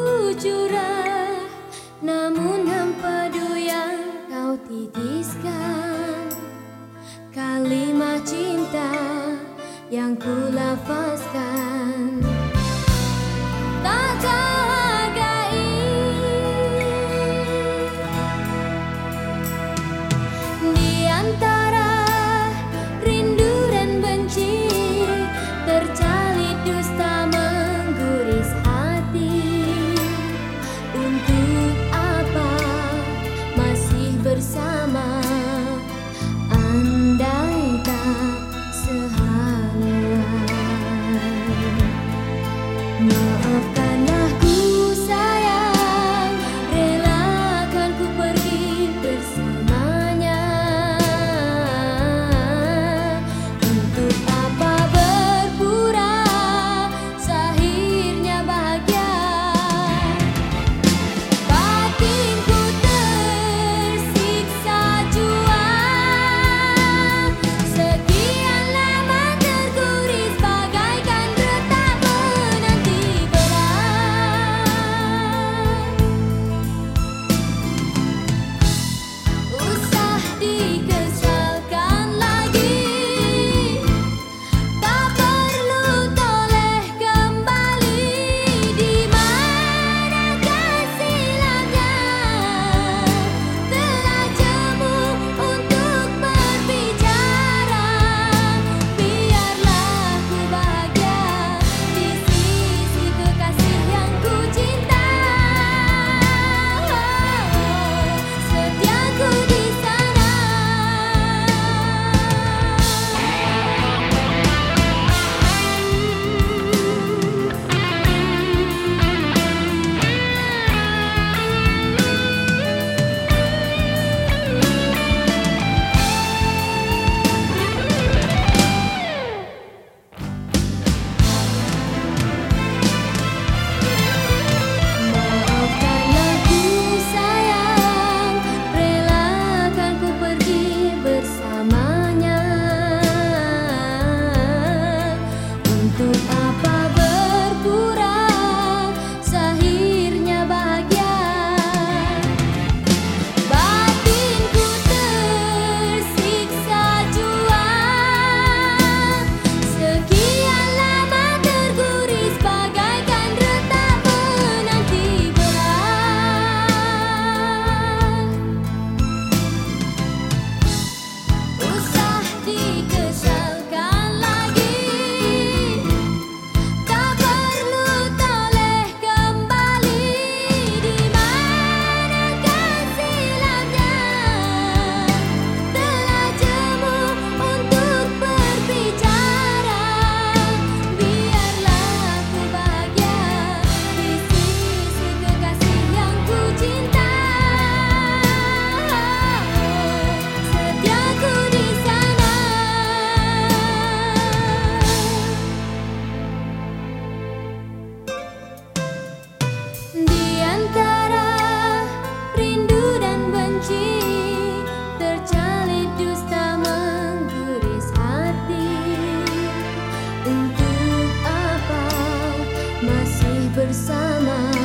ku Namun hempadu yang kau titiskan. Kalimat cinta yang ku bersama